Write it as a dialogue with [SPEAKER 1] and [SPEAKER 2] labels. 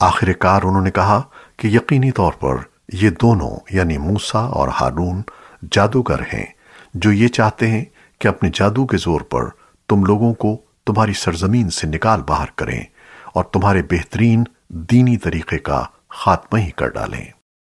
[SPEAKER 1] آخر کار انہوں نے کہا کہ یقینی طور پر یہ دونوں یعنی موسیٰ اور ہارون، جادوگر ہیں، جو یہ چاہتے ہیں کہ اپنے جادو کے زور پر تم لوگوں کو تمہاری سرزمین سے نکال باہر کریں اور تمہارے بہترین دینی طریقے کا خاتمہ ہی کر ڈالیں۔